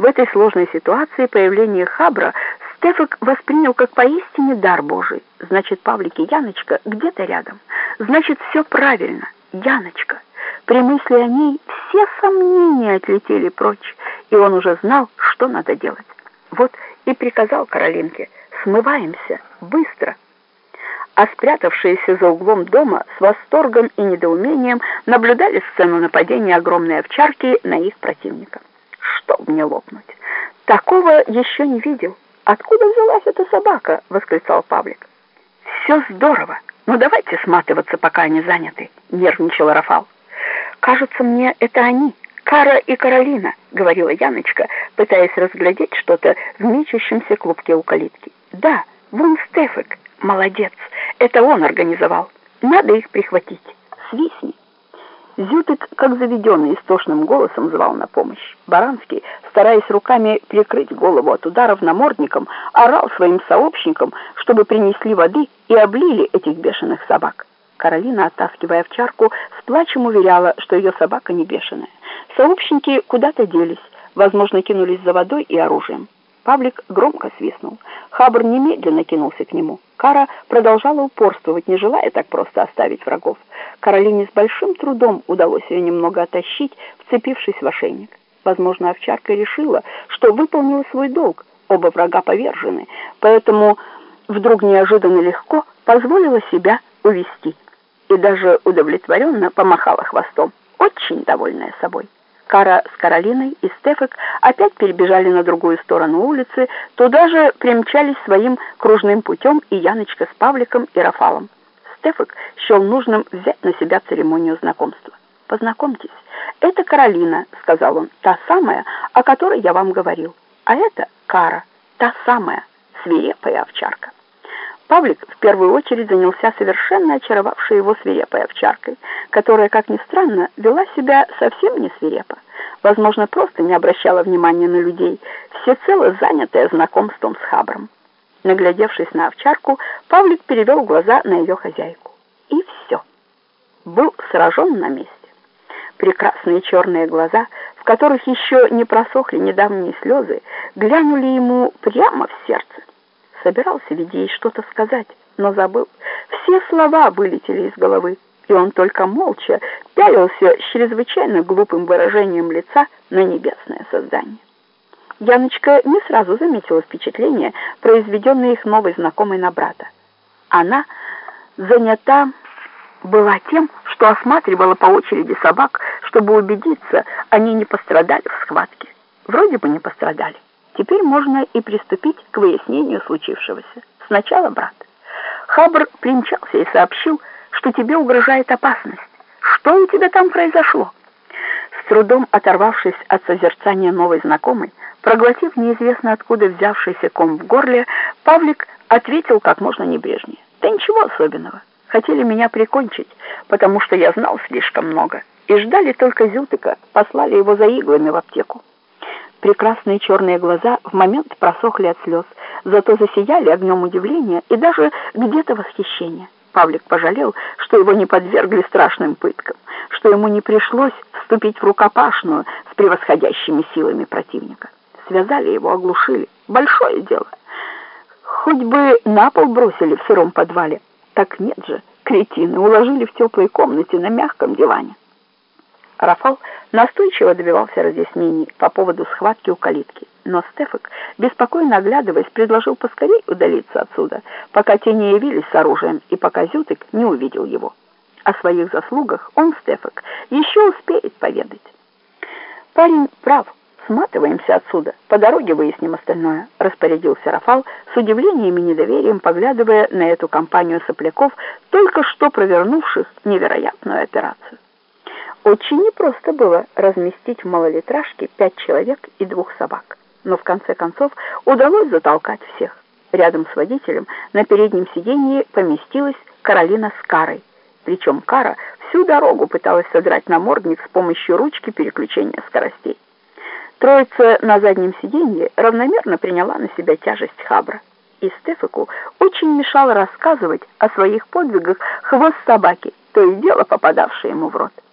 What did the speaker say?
В этой сложной ситуации появление Хабра Стефик воспринял как поистине дар Божий. Значит, Павлик и Яночка где-то рядом. Значит, все правильно. Яночка. При мысли о ней все сомнения отлетели прочь, и он уже знал, что надо делать. Вот и приказал Каролинке «Смываемся, быстро!» а спрятавшиеся за углом дома с восторгом и недоумением наблюдали сцену нападения огромной овчарки на их противника. Чтоб мне лопнуть! Такого еще не видел. Откуда взялась эта собака? восклицал Павлик. Все здорово, но давайте сматываться, пока они заняты, нервничал Рафал. Кажется мне, это они, Кара и Каролина, говорила Яночка, пытаясь разглядеть что-то в мечущемся клубке у калитки. Да, вон Стефик, молодец, это он организовал. Надо их прихватить. Свистни. Зютык, как заведенный, истошным голосом звал на помощь. Баранский, стараясь руками прикрыть голову от ударов намордником, орал своим сообщникам, чтобы принесли воды и облили этих бешеных собак. Каролина, оттаскивая овчарку, с плачем уверяла, что ее собака не бешеная. Сообщники куда-то делись, возможно, кинулись за водой и оружием. Павлик громко свистнул. Хабр немедленно кинулся к нему. Кара продолжала упорствовать, не желая так просто оставить врагов. Каролине с большим трудом удалось ее немного оттащить, вцепившись в ошейник. Возможно, овчарка решила, что выполнила свой долг. Оба врага повержены, поэтому вдруг неожиданно легко позволила себя увести. И даже удовлетворенно помахала хвостом, очень довольная собой. Кара с Каролиной и Стефик опять перебежали на другую сторону улицы, туда же примчались своим кружным путем и Яночка с Павликом и Рафалом. Стефик счел нужным взять на себя церемонию знакомства. «Познакомьтесь, это Каролина», — сказал он, — «та самая, о которой я вам говорил. А это Кара, та самая, свирепая овчарка». Павлик в первую очередь занялся совершенно очаровавшей его свирепой овчаркой, которая, как ни странно, вела себя совсем не свирепо. Возможно, просто не обращала внимания на людей, всецело занятая знакомством с Хабром. Наглядевшись на овчарку, Павлик перевел глаза на ее хозяйку. И все. Был сражен на месте. Прекрасные черные глаза, в которых еще не просохли недавние слезы, глянули ему прямо в сердце. Собирался ведь ей что-то сказать, но забыл. Все слова вылетели из головы, и он только молча пялился с чрезвычайно глупым выражением лица на небесное создание. Яночка не сразу заметила впечатление, произведенное их новой знакомой на брата. Она занята была тем, что осматривала по очереди собак, чтобы убедиться, они не пострадали в схватке. Вроде бы не пострадали. Теперь можно и приступить к выяснению случившегося. Сначала брат. Хабр примчался и сообщил, что тебе угрожает опасность. Что у тебя там произошло? С трудом оторвавшись от созерцания новой знакомой, проглотив неизвестно откуда взявшийся ком в горле, Павлик ответил как можно небрежнее. Да ничего особенного. Хотели меня прикончить, потому что я знал слишком много. И ждали только Зютыка, послали его за иглами в аптеку. Прекрасные черные глаза в момент просохли от слез, зато засияли огнем удивления и даже где-то восхищения. Павлик пожалел, что его не подвергли страшным пыткам, что ему не пришлось вступить в рукопашную с превосходящими силами противника. Связали его, оглушили. Большое дело. Хоть бы на пол бросили в сыром подвале. Так нет же, кретины, уложили в теплой комнате на мягком диване. Рафал настойчиво добивался разъяснений по поводу схватки у калитки, но Стефик, беспокойно оглядываясь, предложил поскорей удалиться отсюда, пока те не явились с оружием и пока Зютык не увидел его. О своих заслугах он, Стефик, еще успеет поведать. «Парень прав, сматываемся отсюда, по дороге выясним остальное», распорядился Рафал с удивлением и недоверием, поглядывая на эту компанию сопляков, только что провернувших невероятную операцию. Очень непросто было разместить в малолитражке пять человек и двух собак, но в конце концов удалось затолкать всех. Рядом с водителем на переднем сиденье поместилась Каролина с Карой, причем Кара всю дорогу пыталась содрать намордник с помощью ручки переключения скоростей. Троица на заднем сиденье равномерно приняла на себя тяжесть Хабра, и Стефику очень мешало рассказывать о своих подвигах хвост собаки, то и дело попадавший ему в рот.